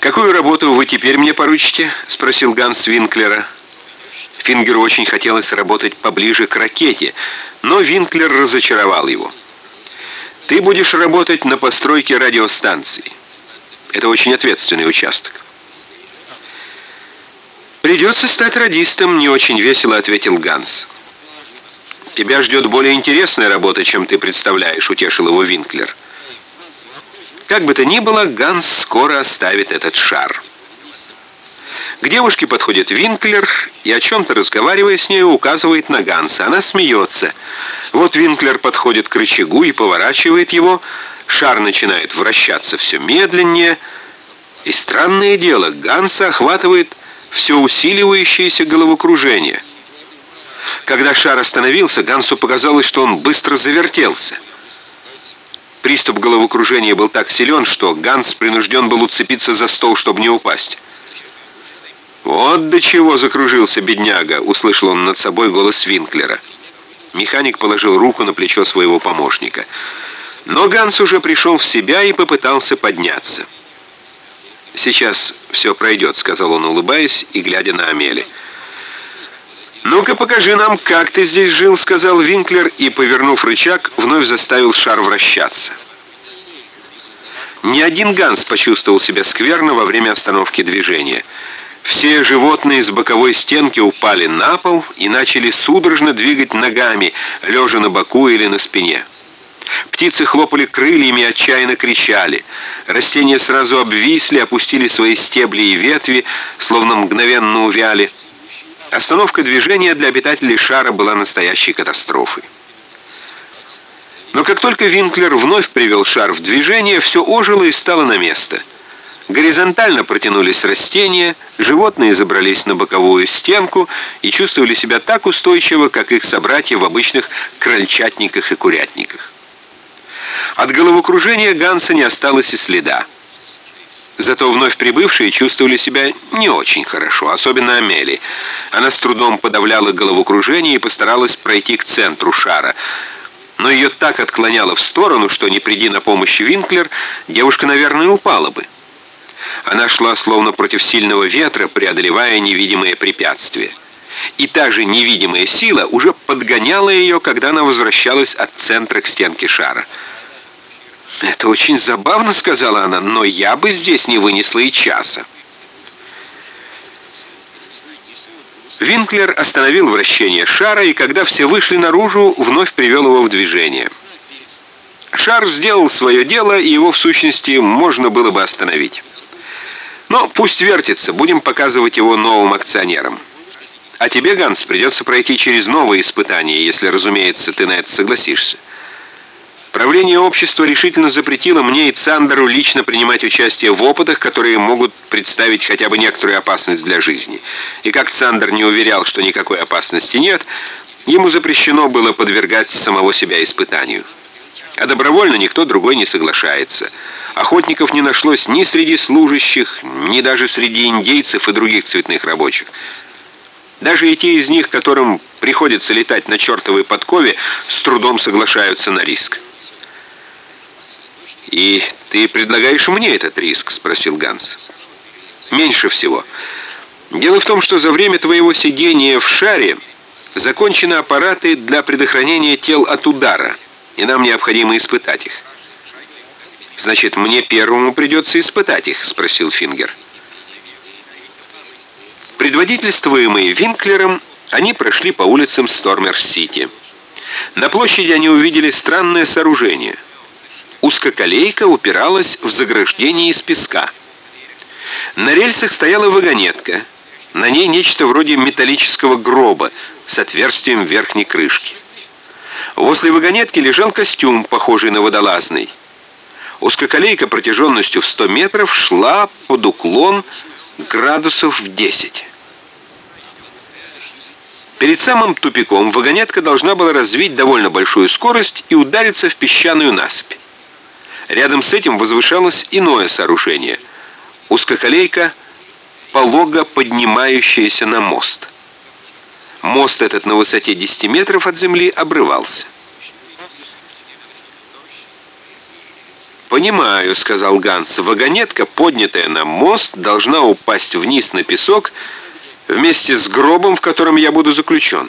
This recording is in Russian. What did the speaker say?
«Какую работу вы теперь мне поручите?» — спросил Ганс Винклера. Фингеру очень хотелось работать поближе к ракете, но Винклер разочаровал его. «Ты будешь работать на постройке радиостанции. Это очень ответственный участок». «Придется стать радистом», — не очень весело ответил Ганс. «Тебя ждет более интересная работа, чем ты представляешь», — утешил его Винклер. Как бы то ни было, Ганс скоро оставит этот шар. К девушке подходит Винклер и, о чем-то разговаривая с ней, указывает на Ганса. Она смеется. Вот Винклер подходит к рычагу и поворачивает его. Шар начинает вращаться все медленнее. И странное дело, Ганса охватывает все усиливающееся головокружение. Когда шар остановился, Гансу показалось, что он быстро завертелся. Приступ головокружения был так силен, что Ганс принужден был уцепиться за стол, чтобы не упасть. «Вот до чего закружился бедняга!» — услышал он над собой голос Винклера. Механик положил руку на плечо своего помощника. Но Ганс уже пришел в себя и попытался подняться. «Сейчас все пройдет», — сказал он, улыбаясь и глядя на Амели. «Ну-ка покажи нам, как ты здесь жил», — сказал Винклер и, повернув рычаг, вновь заставил шар вращаться. Ни один Ганс почувствовал себя скверно во время остановки движения. Все животные с боковой стенки упали на пол и начали судорожно двигать ногами, лежа на боку или на спине. Птицы хлопали крыльями и отчаянно кричали. Растения сразу обвисли, опустили свои стебли и ветви, словно мгновенно увяли. Остановка движения для обитателей шара была настоящей катастрофой. Но как только Винклер вновь привел шар в движение, все ожило и стало на место. Горизонтально протянулись растения, животные забрались на боковую стенку и чувствовали себя так устойчиво, как их собратья в обычных крольчатниках и курятниках. От головокружения Ганса не осталось и следа. Зато вновь прибывшие чувствовали себя не очень хорошо, особенно Амели. Она с трудом подавляла головокружение и постаралась пройти к центру шара. Но ее так отклоняло в сторону, что не приди на помощь Винклер, девушка, наверное, упала бы. Она шла словно против сильного ветра, преодолевая невидимые препятствия. И та же невидимая сила уже подгоняла ее, когда она возвращалась от центра к стенке шара. «Это очень забавно», — сказала она, — «но я бы здесь не вынесла и часа». Винклер остановил вращение шара, и когда все вышли наружу, вновь привел его в движение. Шар сделал свое дело, и его в сущности можно было бы остановить. Но пусть вертится, будем показывать его новым акционерам. А тебе, Ганс, придется пройти через новые испытания, если, разумеется, ты на это согласишься. Правление общества решительно запретило мне и Цандеру лично принимать участие в опытах, которые могут представить хотя бы некоторую опасность для жизни. И как Цандер не уверял, что никакой опасности нет, ему запрещено было подвергать самого себя испытанию. А добровольно никто другой не соглашается. Охотников не нашлось ни среди служащих, ни даже среди индейцев и других цветных рабочих. Даже и те из них, которым приходится летать на чертовой подкове, с трудом соглашаются на риск. «И ты предлагаешь мне этот риск?» — спросил Ганс. «Меньше всего. Дело в том, что за время твоего сидения в шаре закончены аппараты для предохранения тел от удара, и нам необходимо испытать их». «Значит, мне первому придется испытать их?» — спросил Фингер. Предводительствуемые Винклером, они прошли по улицам Стормер-Сити. На площади они увидели странное сооружение — Узкоколейка упиралась в заграждение из песка. На рельсах стояла вагонетка. На ней нечто вроде металлического гроба с отверстием верхней крышки. Возле вагонетки лежал костюм, похожий на водолазный. Узкоколейка протяженностью в 100 метров шла под уклон градусов в 10. Перед самым тупиком вагонетка должна была развить довольно большую скорость и удариться в песчаную насыпь. Рядом с этим возвышалось иное сооружение. Узкоколейка, полого поднимающаяся на мост. Мост этот на высоте 10 метров от земли обрывался. «Понимаю», — сказал Ганс. «Вагонетка, поднятая на мост, должна упасть вниз на песок вместе с гробом, в котором я буду заключен».